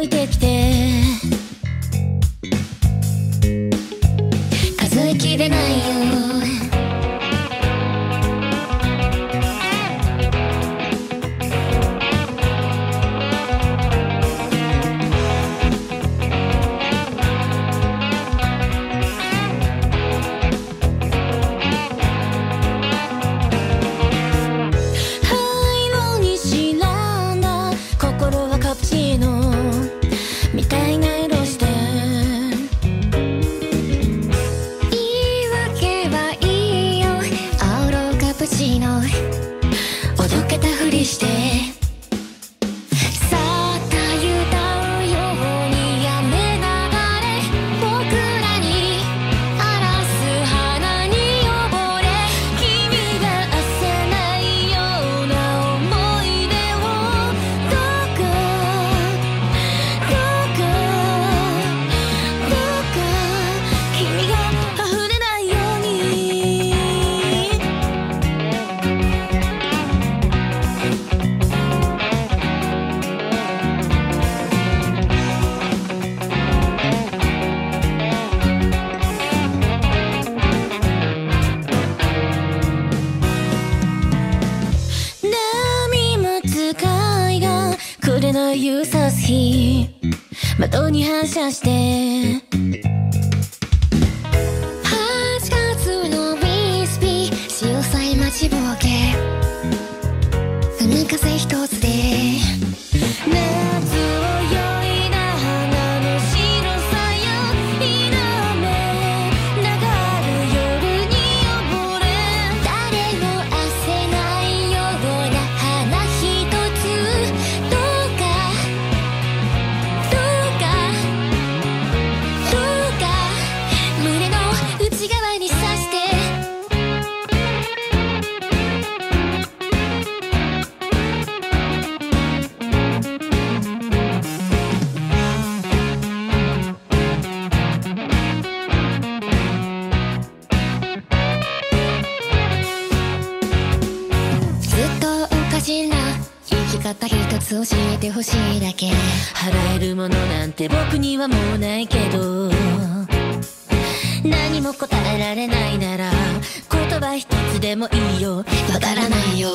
置いてきて。数えきれないよ。が紅優さす日窓に反射して。8月のウィスピー。潮騒待ちぼうけ。海風一つでたった一つ教えてほしいだけ。払えるものなんて僕にはもうないけど。何も答えられないなら言葉一つでもいいよ。わからないよ。